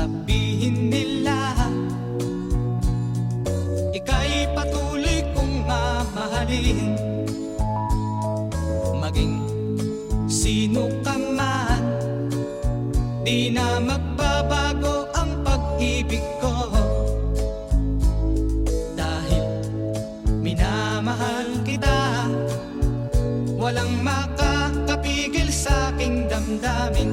Sabihin nila Ika'y patuloy kong mamahalin. Maging sino ka man Di na magbabago ang pag-ibig ko. Dahil minamahal kita Walang makakapigil sa aking damdamin.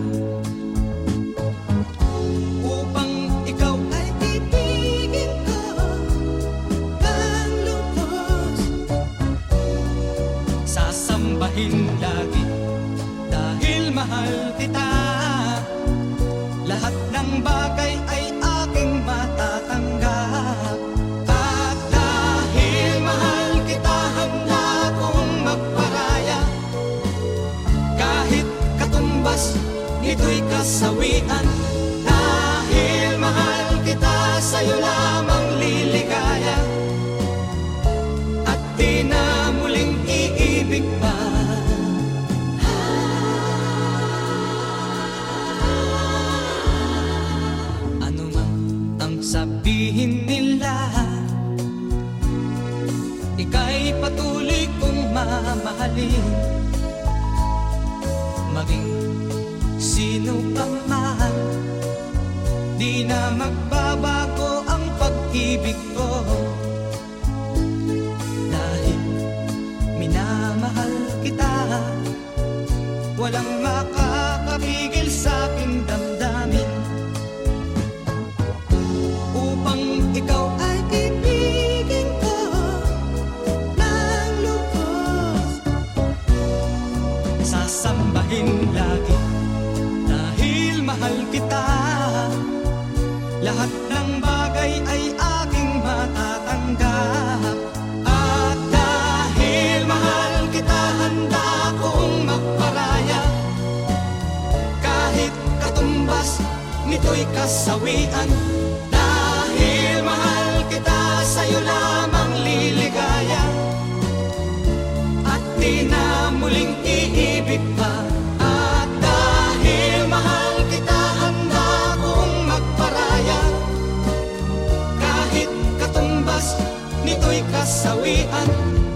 Sasambahin lagi. Dahil mahal kita. Lahat ng bagay ay aking matatanggap. At dahil mahal kita handa kong magparaya. Kahit katumbas ito'y kasawian. Dahil mahal kita sa'yo lamang sabihin nila Ika'y patuloy kong mamahalin. Maging sino pa man Di na magbabago ang pag-ibig ko. Dahil minamahal kita Walang makakapigil sa aking damdamin Sasambahin lagi. Dahil mahal kita. Lahat ng bagay ay aking matatanggap. At dahil mahal kita handa kong magparaya. Kahit katumbas nito'y kasawian kasawian